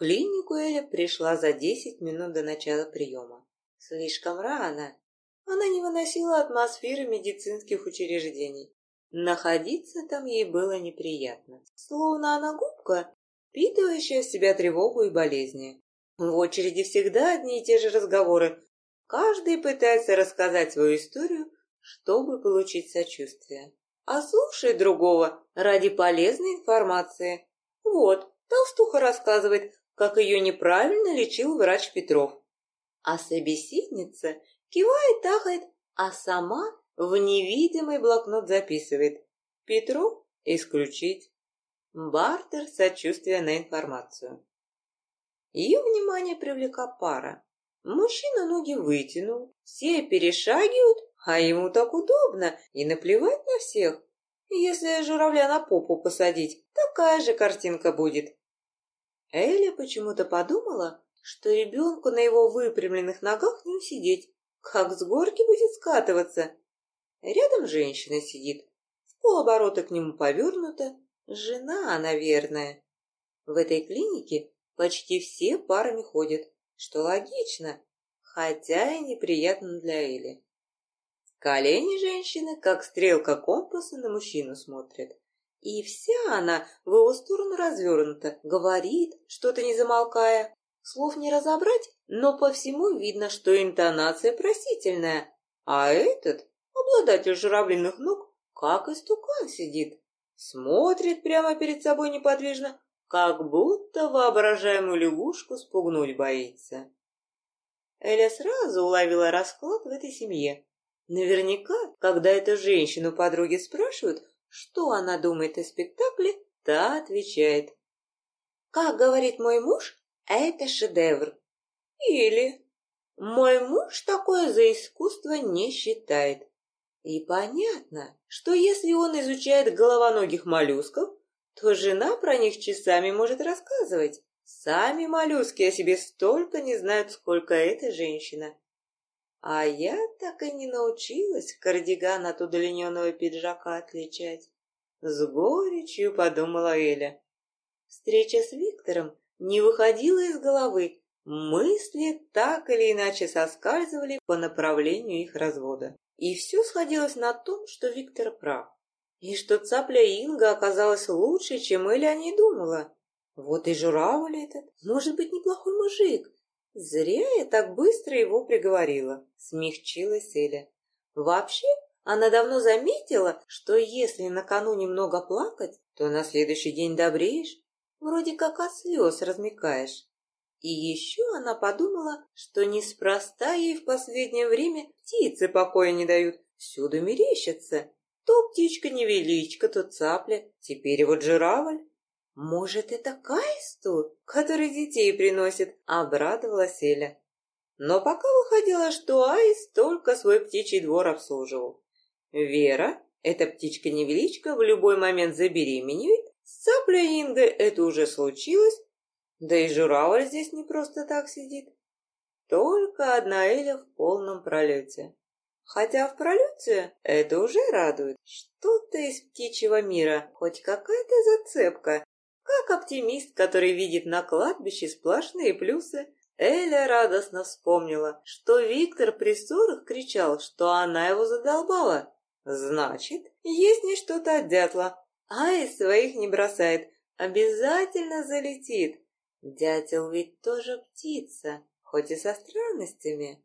клинику Эля пришла за десять минут до начала приема. Слишком рано. Она не выносила атмосферы медицинских учреждений. Находиться там ей было неприятно. Словно она губка, впитывающая в себя тревогу и болезни. В очереди всегда одни и те же разговоры. Каждый пытается рассказать свою историю, чтобы получить сочувствие. А слушает другого ради полезной информации. Вот, толстуха рассказывает, как ее неправильно лечил врач Петров. А собеседница кивает, тахает, а сама в невидимый блокнот записывает. Петров исключить. Бартер сочувствия на информацию. Ее внимание привлека пара. Мужчина ноги вытянул, все перешагивают, а ему так удобно и наплевать на всех. Если журавля на попу посадить, такая же картинка будет. Эля почему-то подумала, что ребенку на его выпрямленных ногах не усидеть, как с горки будет скатываться. Рядом женщина сидит, в полоборота к нему повернута, жена, наверное. В этой клинике почти все парами ходят, что логично, хотя и неприятно для Эли. Колени женщины, как стрелка компаса, на мужчину смотрят. И вся она в его сторону развернута, говорит, что-то не замолкая. Слов не разобрать, но по всему видно, что интонация просительная. А этот, обладатель журавлиных ног, как истукан сидит. Смотрит прямо перед собой неподвижно, как будто воображаемую лягушку спугнуть боится. Эля сразу уловила расклад в этой семье. Наверняка, когда эту женщину подруги спрашивают, что она думает о спектакле, та отвечает. «Как говорит мой муж, это шедевр». Или «Мой муж такое за искусство не считает». И понятно, что если он изучает головоногих моллюсков, то жена про них часами может рассказывать. Сами моллюски о себе столько не знают, сколько эта женщина. А я так и не научилась кардиган от удлиненного пиджака отличать. С горечью подумала Эля. Встреча с Виктором не выходила из головы. Мысли так или иначе соскальзывали по направлению их развода. И все сходилось на том, что Виктор прав. И что цапля Инга оказалась лучше, чем Эля о ней думала. Вот и журавль этот, может быть, неплохой мужик, Зря я так быстро его приговорила, смягчилась Эля. Вообще, она давно заметила, что если накануне много плакать, то на следующий день добреешь, вроде как от слез размекаешь. И еще она подумала, что неспроста ей в последнее время птицы покоя не дают, всюду мерещатся. То птичка-невеличка, то цапля, теперь вот журавль. «Может, это Кайсту, который детей приносит?» — обрадовалась Эля. Но пока выходило, что Аист только свой птичий двор обслуживал. Вера, эта птичка-невеличка, в любой момент забеременеет, с цаплей Инга это уже случилось, да и журавль здесь не просто так сидит. Только одна Эля в полном пролете. Хотя в пролете это уже радует. Что-то из птичьего мира, хоть какая-то зацепка, оптимист, который видит на кладбище сплошные плюсы, Эля радостно вспомнила, что Виктор при ссорах кричал, что она его задолбала. Значит, есть не что-то от дятла, а и своих не бросает, обязательно залетит. Дятел ведь тоже птица, хоть и со странностями.